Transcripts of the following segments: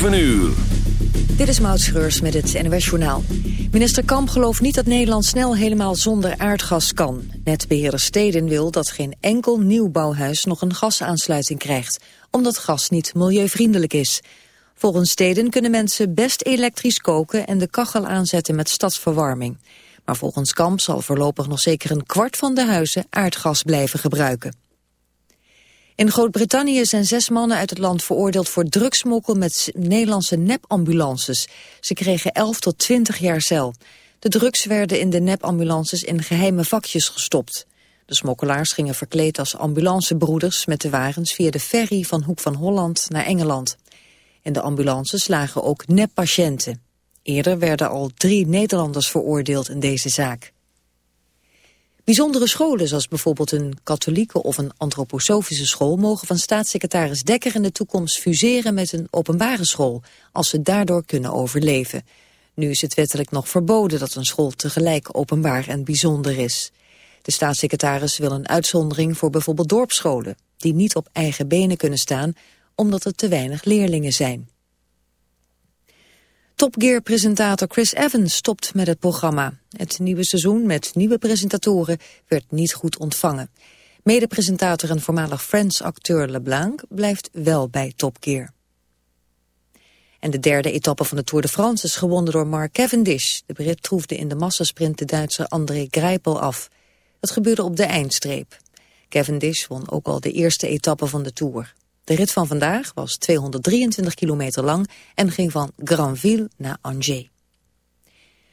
7 uur. Dit is Maud Schreurs met het NOS Journaal. Minister Kamp gelooft niet dat Nederland snel helemaal zonder aardgas kan. Netbeheerder Steden wil dat geen enkel nieuwbouwhuis nog een gasaansluiting krijgt, omdat gas niet milieuvriendelijk is. Volgens Steden kunnen mensen best elektrisch koken en de kachel aanzetten met stadsverwarming. Maar volgens Kamp zal voorlopig nog zeker een kwart van de huizen aardgas blijven gebruiken. In Groot-Brittannië zijn zes mannen uit het land veroordeeld voor drugsmokkel met Nederlandse nepambulances. Ze kregen 11 tot 20 jaar cel. De drugs werden in de nepambulances in geheime vakjes gestopt. De smokkelaars gingen verkleed als ambulancebroeders met de wagens via de ferry van Hoek van Holland naar Engeland. In de ambulances lagen ook neppatiënten. Eerder werden al drie Nederlanders veroordeeld in deze zaak. Bijzondere scholen, zoals bijvoorbeeld een katholieke of een antroposofische school... mogen van staatssecretaris Dekker in de toekomst fuseren met een openbare school... als ze daardoor kunnen overleven. Nu is het wettelijk nog verboden dat een school tegelijk openbaar en bijzonder is. De staatssecretaris wil een uitzondering voor bijvoorbeeld dorpsscholen... die niet op eigen benen kunnen staan omdat er te weinig leerlingen zijn. Top Gear-presentator Chris Evans stopt met het programma. Het nieuwe seizoen met nieuwe presentatoren werd niet goed ontvangen. Mede-presentator en voormalig Friends-acteur LeBlanc blijft wel bij Top Gear. En de derde etappe van de Tour de France is gewonnen door Mark Cavendish. De Brit troefde in de massasprint de Duitser André Greipel af. Dat gebeurde op de eindstreep. Cavendish won ook al de eerste etappe van de Tour. De rit van vandaag was 223 kilometer lang en ging van Granville naar Angers.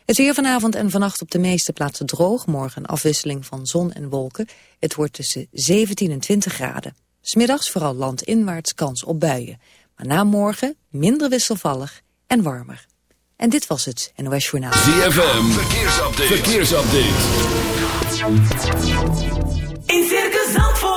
Het weer vanavond en vannacht op de meeste plaatsen droog. Morgen een afwisseling van zon en wolken. Het wordt tussen 17 en 20 graden. Smiddags vooral landinwaarts kans op buien. Maar na morgen minder wisselvallig en warmer. En dit was het NOS Journaal. ZFM, verkeersupdate. verkeersupdate. In Circus Zandvoort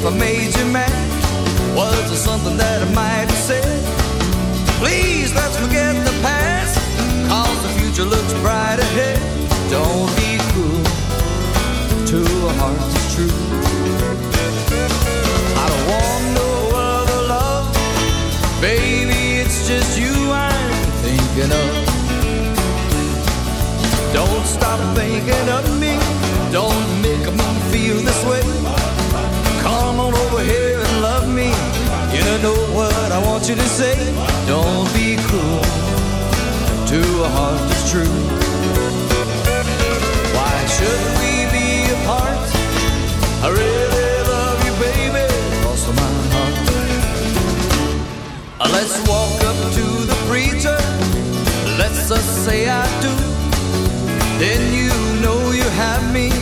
If I made you mad, was there something that I might have said? Please let's forget the past, cause the future looks bright ahead. Don't be cruel to a heart that's true. I don't want no other love, baby. It's just you I'm thinking of. Don't stop thinking of want you to say, don't be cruel to a heart that's true. Why should we be apart? I really love you, baby, also my heart. Uh, let's walk up to the preacher. Let's just say I do. Then you know you have me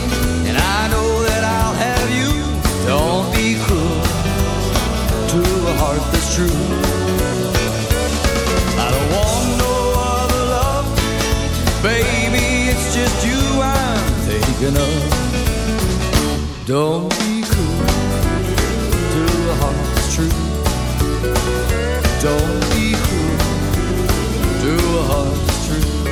you know. Don't be cruel to a heart's true. Don't be cruel to a heart's true.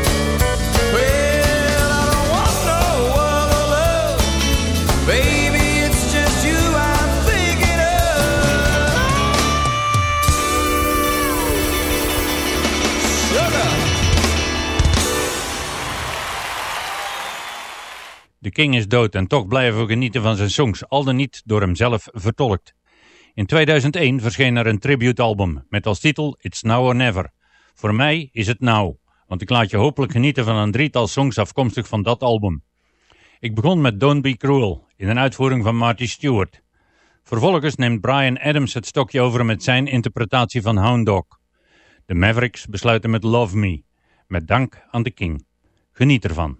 De King is dood en toch blijven we genieten van zijn songs, al dan niet door hemzelf vertolkt. In 2001 verscheen er een tributealbum met als titel It's Now or Never. Voor mij is het nou, want ik laat je hopelijk genieten van een drietal songs afkomstig van dat album. Ik begon met Don't Be Cruel, in een uitvoering van Marty Stewart. Vervolgens neemt Brian Adams het stokje over met zijn interpretatie van Hound Dog. De Mavericks besluiten met Love Me, met dank aan de King. Geniet ervan.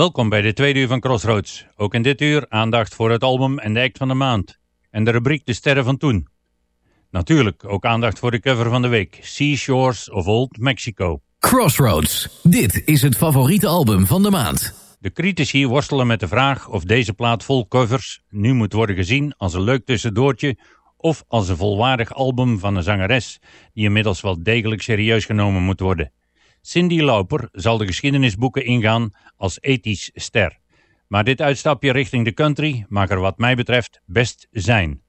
Welkom bij de tweede uur van Crossroads. Ook in dit uur aandacht voor het album en de act van de maand. En de rubriek De Sterren van Toen. Natuurlijk ook aandacht voor de cover van de week. Seashores of Old Mexico. Crossroads. Dit is het favoriete album van de maand. De critici worstelen met de vraag of deze plaat vol covers nu moet worden gezien als een leuk tussendoortje of als een volwaardig album van een zangeres die inmiddels wel degelijk serieus genomen moet worden. Cindy Lauper zal de geschiedenisboeken ingaan als ethisch ster. Maar dit uitstapje richting de country mag er wat mij betreft best zijn.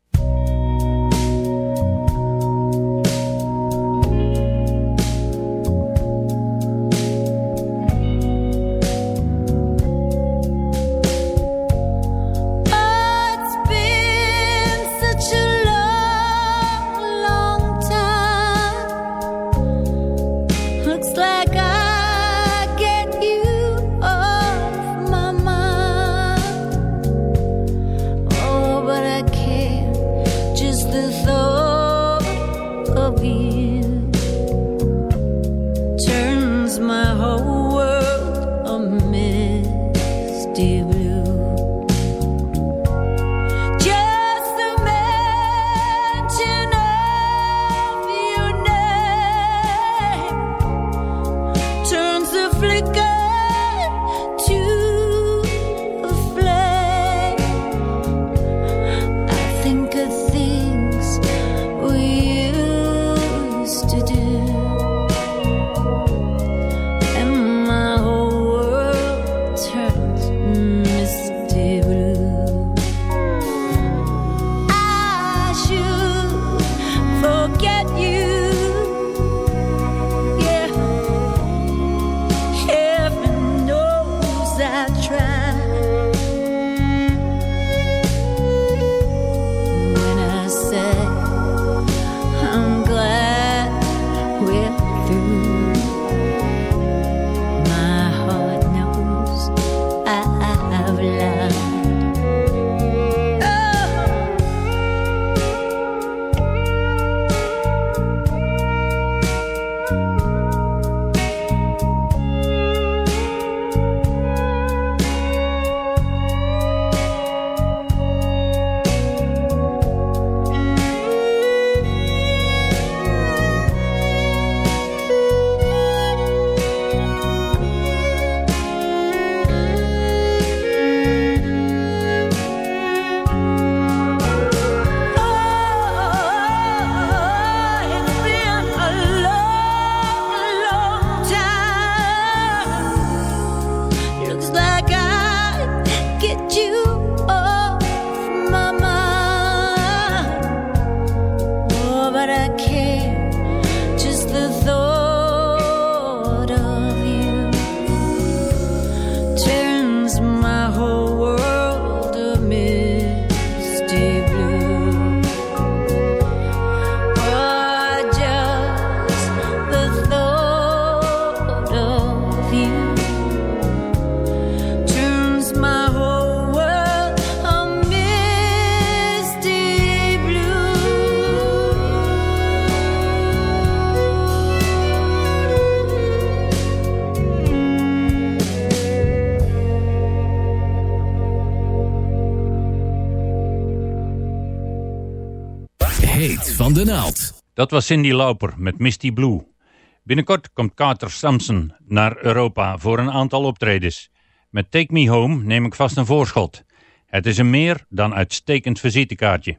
Dat was Cindy Lauper met Misty Blue. Binnenkort komt Carter Sampson naar Europa voor een aantal optredens. Met Take Me Home neem ik vast een voorschot. Het is een meer dan uitstekend visitekaartje.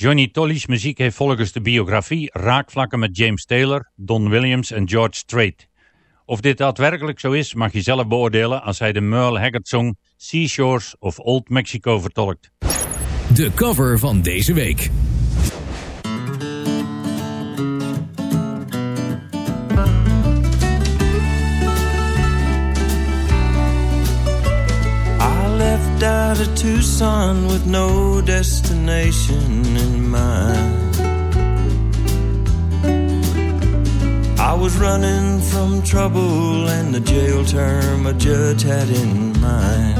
Johnny Tolly's muziek heeft volgens de biografie raakvlakken met James Taylor, Don Williams en George Strait. Of dit daadwerkelijk zo is, mag je zelf beoordelen als hij de Merle Haggard song Seashores of Old Mexico vertolkt. De cover van deze week. Out of Tucson with no destination in mind. I was running from trouble and the jail term a judge had in mind.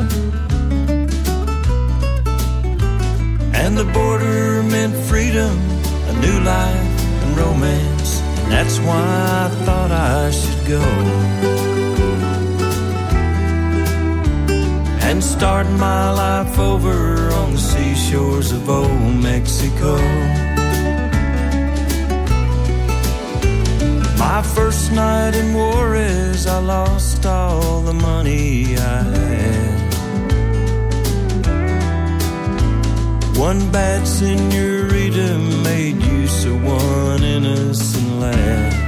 And the border meant freedom, a new life, and romance. And that's why I thought I should go. And start my life over on the seashores of old Mexico. My first night in Juarez, I lost all the money I had. One bad senorita made use of one innocent lad.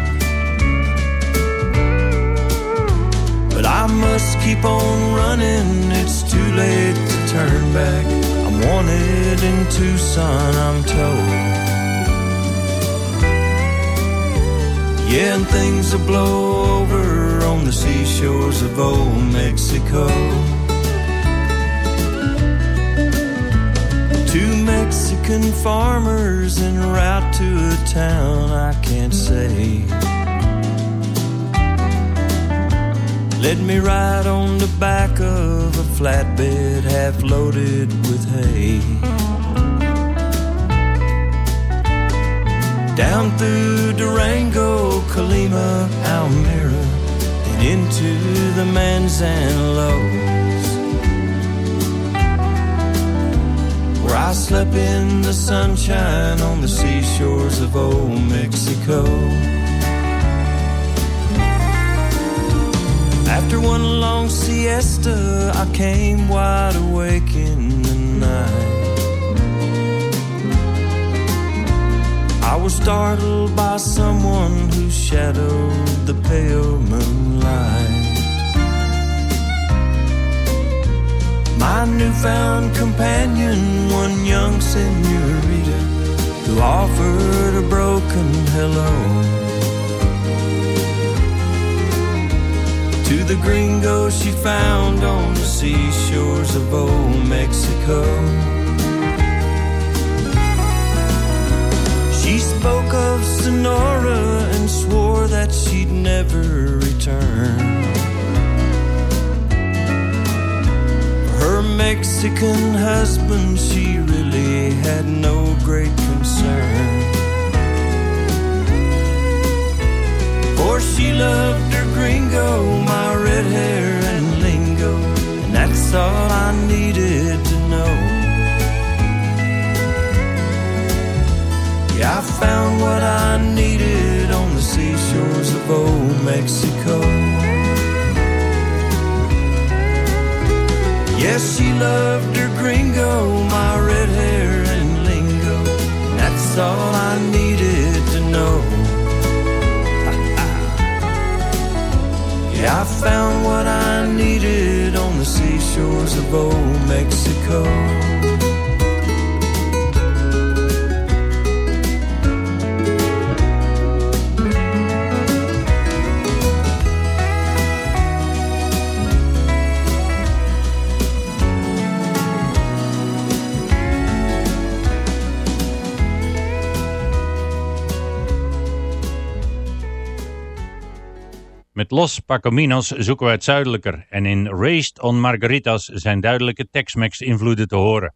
I must keep on running, it's too late to turn back. I'm wanted in Tucson, I'm told. Yeah, and things will blow over on the seashores of old Mexico. Two Mexican farmers en route to a town I can't say. Let me ride on the back of a flatbed half loaded with hay. Down through Durango, Colima, Almira, and into the Manzanalos. Where I slept in the sunshine on the seashores of old Mexico. After one long siesta, I came wide awake in the night. I was startled by someone who shadowed the pale moonlight. My newfound companion, one young senorita, who offered a broken hello. The gringo she found on the seashores of old Mexico. She spoke of Sonora and swore that she'd never return. Her Mexican husband, she really had no great concern. For she loved her gringo, my red hair and lingo, and that's all I needed to know. Yeah, I found what I needed on the seashores of old Mexico. Yes, she loved her gringo, my red hair and lingo, and that's all I needed to know. Yeah, I found what I needed on the seashores of old Mexico. Met Los Pacominos zoeken we het zuidelijker en in Raised on Margaritas zijn duidelijke Tex-Mex invloeden te horen.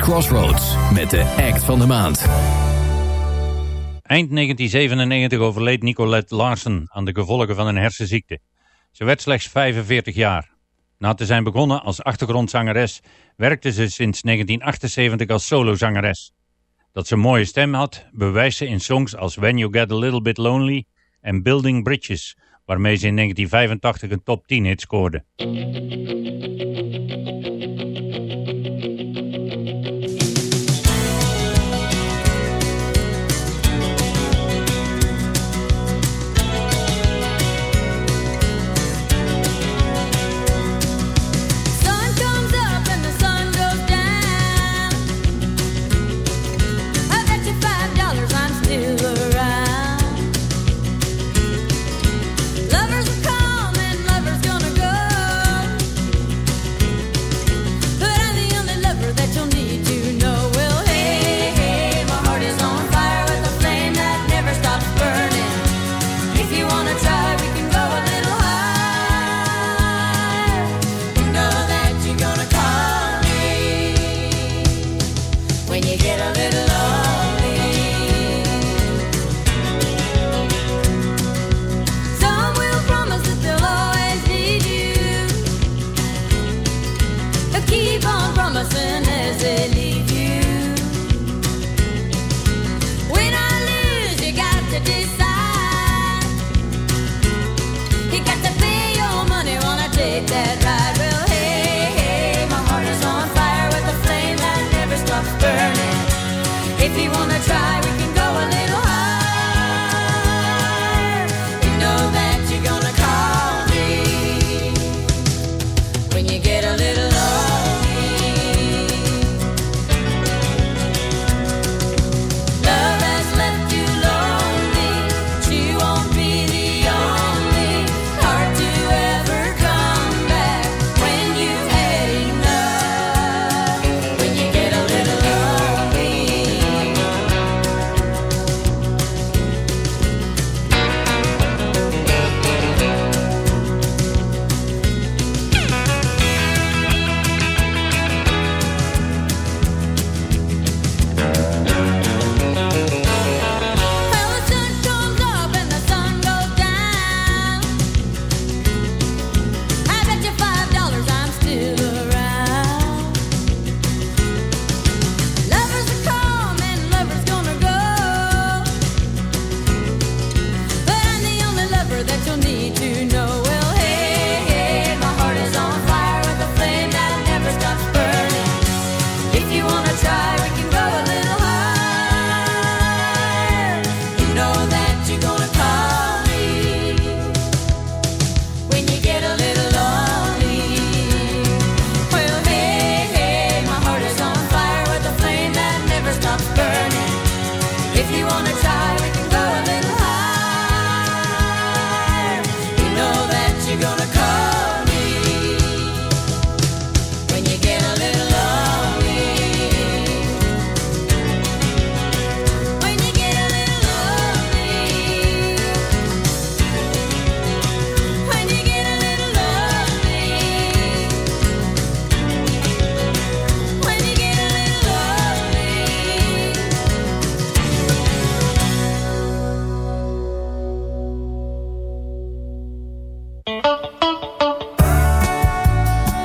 Crossroads met de act van de maand. Eind 1997 overleed Nicolette Larsen aan de gevolgen van een hersenziekte. Ze werd slechts 45 jaar. Na te zijn begonnen als achtergrondzangeres werkte ze sinds 1978 als solozangeres. Dat ze een mooie stem had, bewijst ze in songs als When You Get A Little Bit Lonely en Building Bridges, waarmee ze in 1985 een top 10 hit scoorde.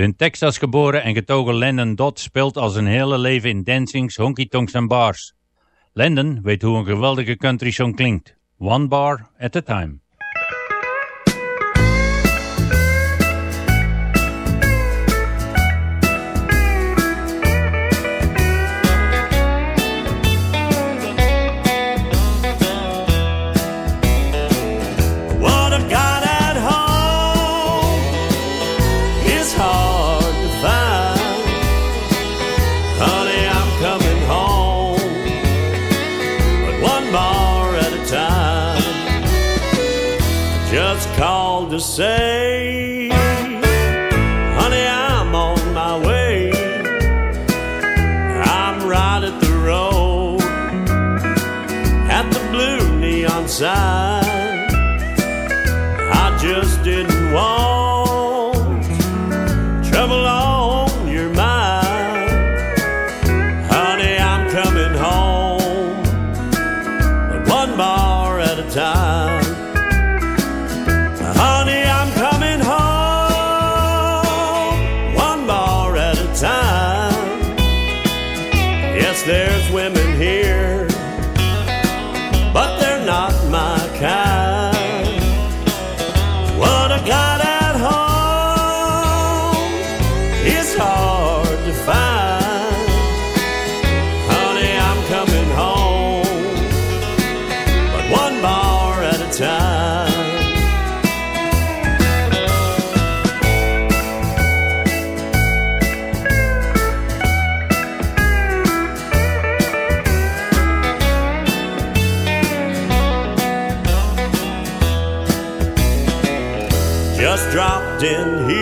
In Texas geboren en getogen Landon Dodd speelt al zijn hele leven in dancings, honky-tonks en bars. Landon weet hoe een geweldige country song klinkt. One bar at a time. In here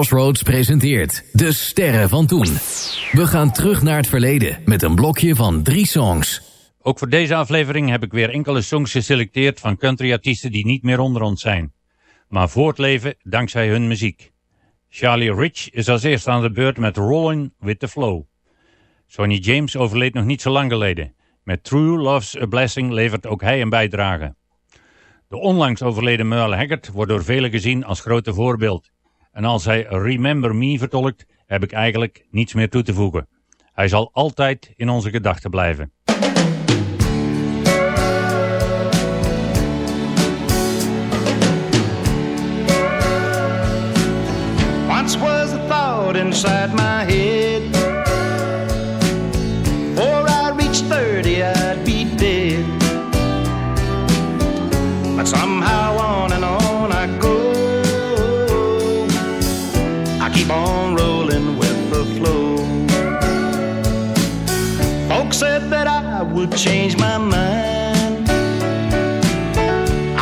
Crossroads presenteert De Sterren van Toen. We gaan terug naar het verleden met een blokje van drie songs. Ook voor deze aflevering heb ik weer enkele songs geselecteerd van countryartiesten die niet meer onder ons zijn. Maar voortleven dankzij hun muziek. Charlie Rich is als eerste aan de beurt met Rollin' with the Flow. Sonny James overleed nog niet zo lang geleden. Met True Love's a Blessing levert ook hij een bijdrage. De onlangs overleden Merle Haggard wordt door velen gezien als grote voorbeeld. En als hij Remember Me vertolkt, heb ik eigenlijk niets meer toe te voegen. Hij zal altijd in onze gedachten blijven. Once was a thought inside my head. Said that I would change my mind.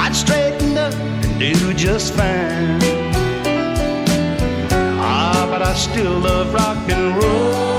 I'd straighten up and do just fine. Ah, but I still love rock and roll.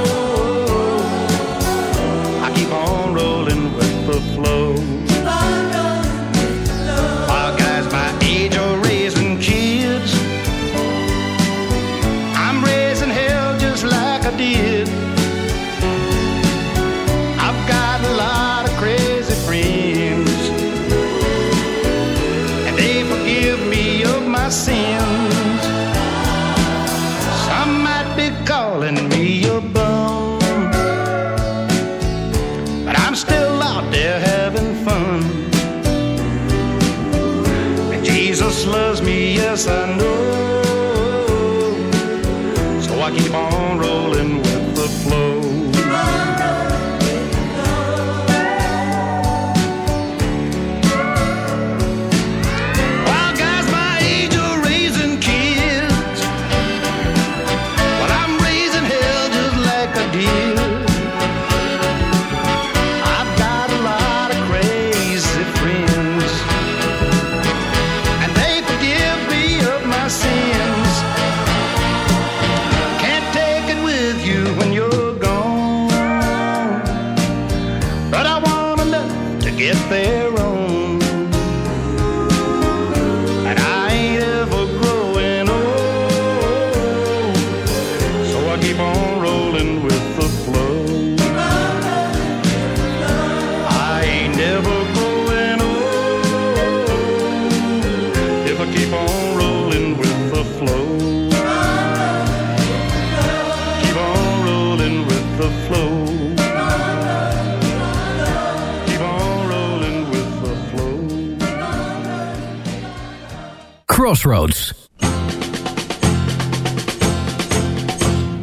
Crossroads.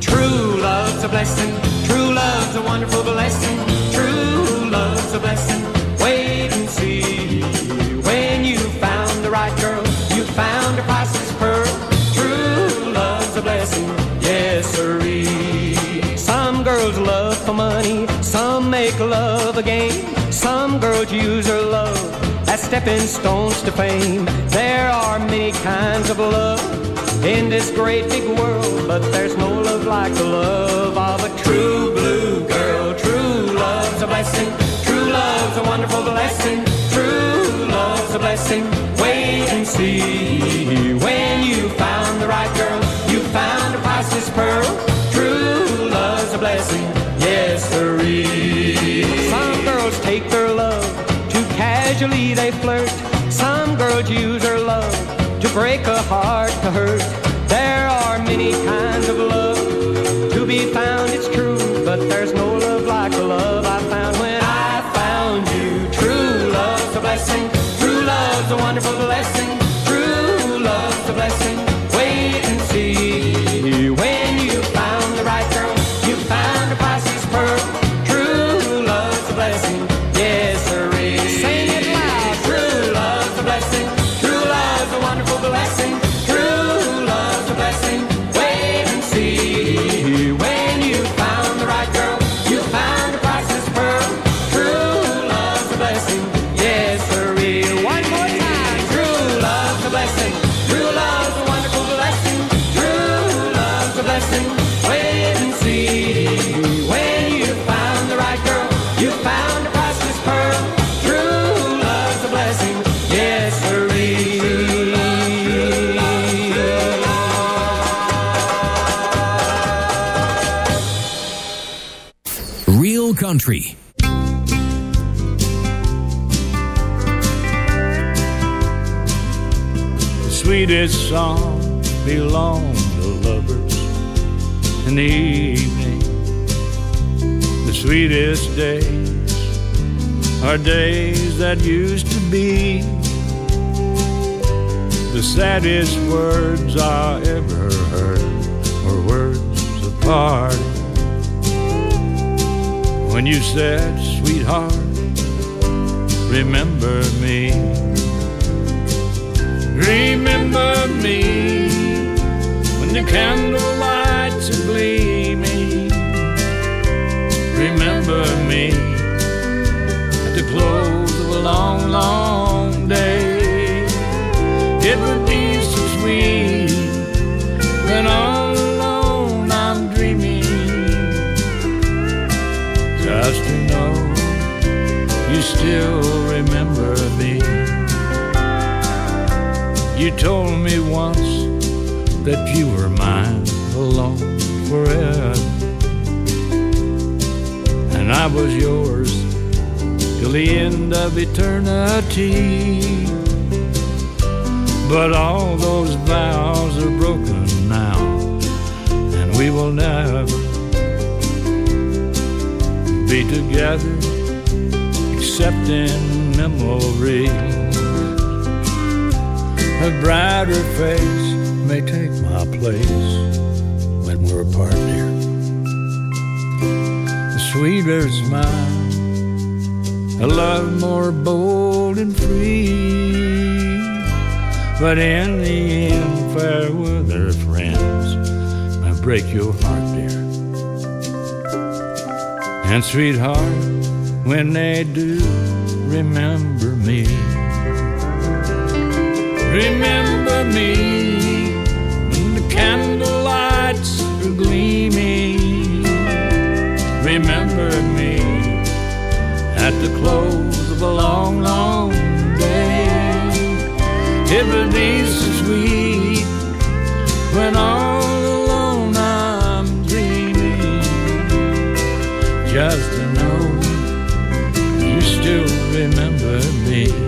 True love's a blessing. True love's a wonderful blessing. True love's a blessing. Wait and see. When you found the right girl, you found a priceless pearl. True love's a blessing. Yes, sirree. Some girls love for money. Some make love a game. Some girls use her love as stepping stones to fame. Great big world, but there's no love like the love of a true blue girl. True love's a blessing. True love's a wonderful blessing. True love's a blessing. Wait and see. When you found the right girl, you found a priceless pearl. True love's a blessing. Yes, sirree. Some girls take their love too casually, they flirt. Some girls use her love to break a heart to hurt. There are many kinds of love to be found, it's true, but there's no love like the love I found when I found you. True love's a blessing, true love's a wonderful blessing, Country. The sweetest song belong to lovers in the evening. The sweetest days are days that used to be. The saddest words I ever heard were words of parting. When you said, sweetheart, remember me. Remember me when the candlelights are gleaming. Remember me at the close of a long, long you still remember me. You told me once that you were mine alone forever. And I was yours till the end of eternity. But all those vows are broken now, and we will never be together except in memory. a brighter face may take my place when we're apart, dear. A sweeter smile, a love more bold and free. But in the end, fair weather friends may break your heart, dear. And sweetheart, when they do, remember me. Remember me when the candle lights are gleaming. Remember me at the close of a long, long day. It would be so sweet when all remember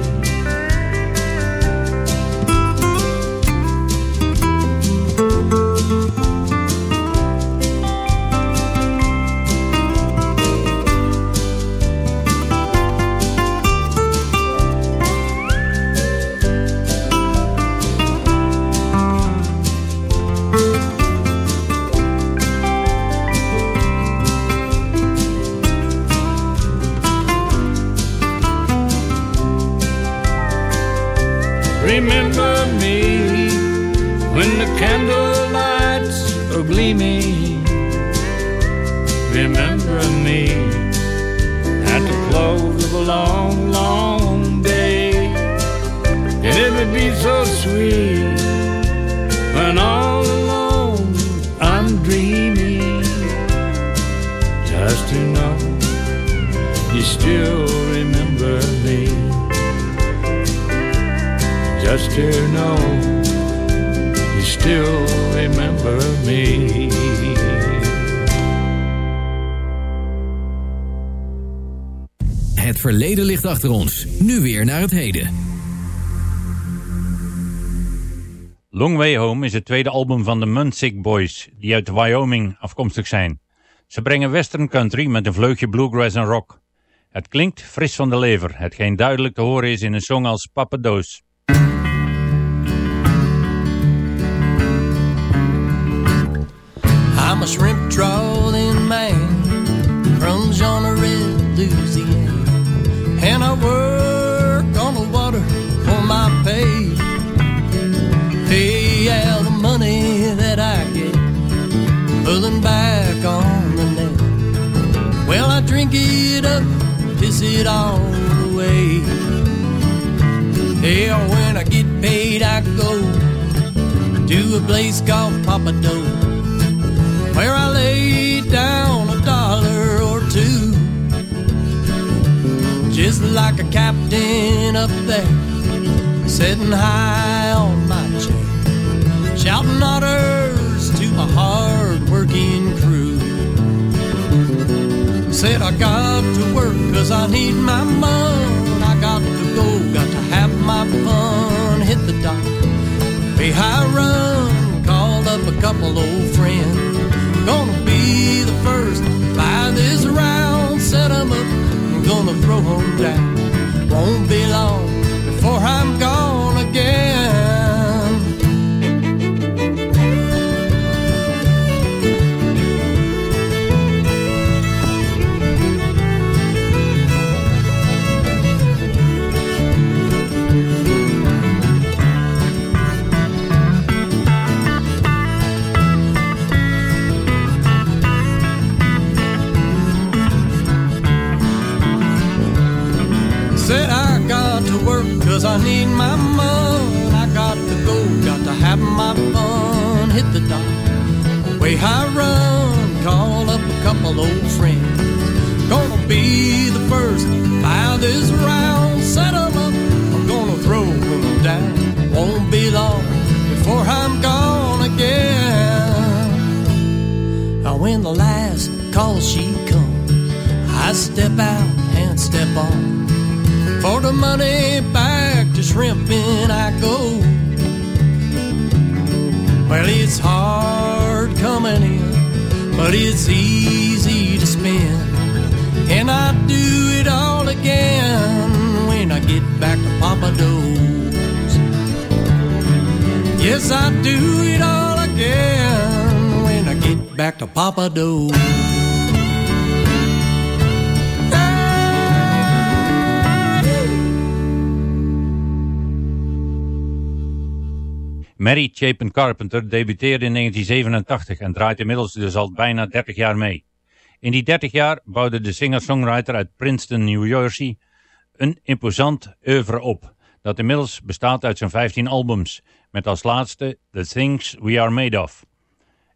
achter ons. Nu weer naar het heden. Long Way Home is het tweede album van de Munsick Boys, die uit Wyoming afkomstig zijn. Ze brengen western country met een vleugje bluegrass en rock. Het klinkt fris van de lever, hetgeen duidelijk te horen is in een song als Papa Doos. I'm a shrimp trawling man, crumbs on a red Louisiana, pulling back on the net. Well, I drink it up, piss it all away. Yeah, when I get paid, I go to a place called Papa Doe where I lay down a dollar or two. Just like a captain up there, sitting high on my chair, shouting orders Said I got to work cause I need my money. I got to go, got to have my fun. Hit the dock, way high run, called up a couple old friends. Gonna be the first buy this round, set 'em up, gonna throw 'em down. Won't be long before I'm gone again. Way high run, call up a couple old friends. Gonna be the first, buy this round, set up. I'm gonna throw down. Won't be long before I'm gone again. Now when the last call she comes, I step out and step on. For the money back to shrimping I go. Well, it's hard coming in, but it's easy to spend. And I do it all again when I get back to Papa Do's. Yes, I'd do it all again when I get back to Papa Doe. Mary Chapin Carpenter debuteerde in 1987 en draait inmiddels dus al bijna 30 jaar mee. In die 30 jaar bouwde de singer-songwriter uit Princeton, New Jersey een imposant oeuvre op, dat inmiddels bestaat uit zijn 15 albums, met als laatste The Things We Are Made Of.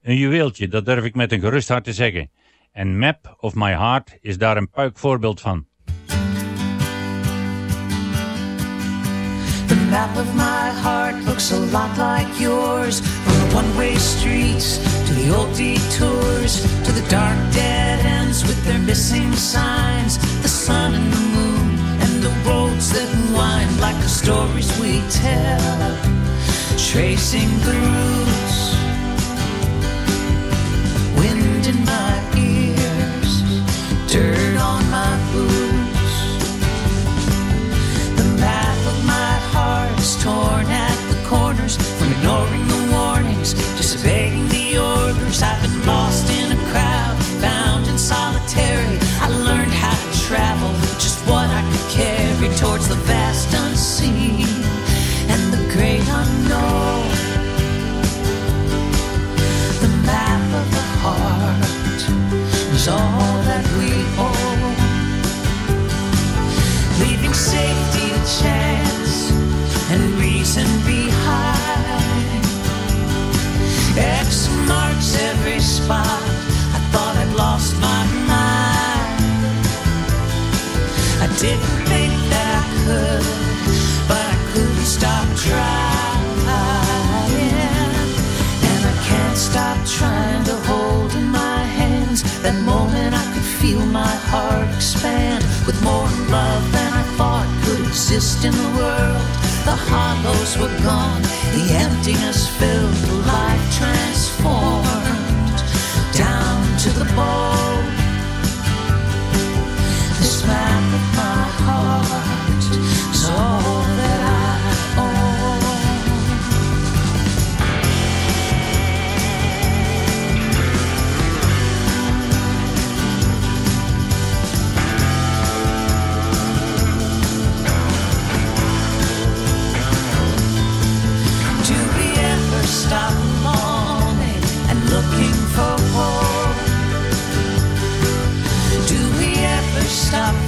Een juweeltje, dat durf ik met een gerust hart te zeggen. En Map of My Heart is daar een puik voorbeeld van. The map of my heart looks a lot like yours. From the one-way streets to the old detours to the dark dead ends with their missing signs. The sun and the moon and the roads that wind like the stories we tell. Tracing the roots, wind in my torn at the corners from ignoring the warnings, disobeying the orders. I've been lost in a crowd, bound in solitary. I learned how to travel, just what I could carry towards the vast unseen and the great unknown. The map of the heart is all didn't think that I could, but I couldn't stop trying. And I can't stop trying to hold in my hands that moment I could feel my heart expand with more love than I thought could exist in the world. The hollows were gone, the emptiness filled, the life transformed down to the bone. Map of my heart stop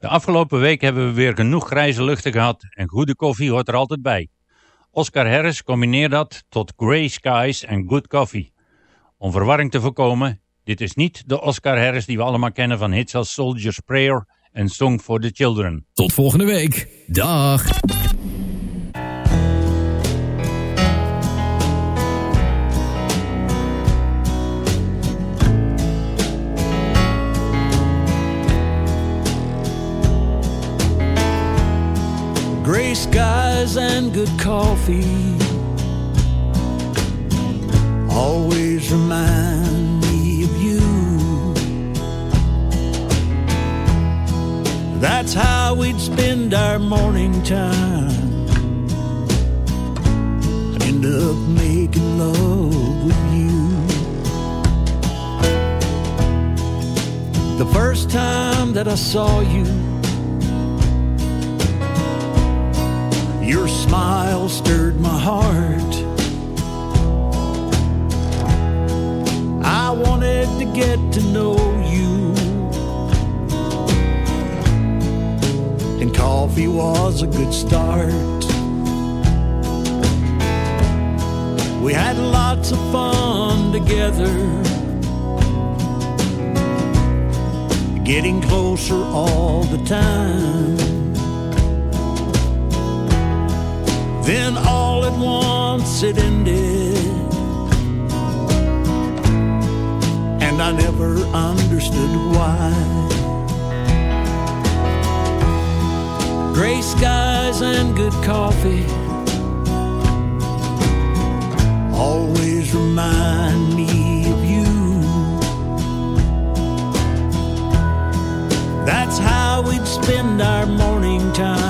De afgelopen week hebben we weer genoeg grijze luchten gehad en goede koffie hoort er altijd bij. Oscar Harris combineert dat tot Grey Skies en Good Coffee. Om verwarring te voorkomen, dit is niet de Oscar Harris die we allemaal kennen van hits als Soldier's Prayer en Song for the Children. Tot volgende week. Dag. Skies and good coffee always remind me of you. That's how we'd spend our morning time. End up making love with you. The first time that I saw you. Your smile stirred my heart. I wanted to get to know you. And coffee was a good start. We had lots of fun together. getting closer all the time. Then all at once it ended, and I never understood why. Gray skies and good coffee always remind me of you. That's how we'd spend our morning time.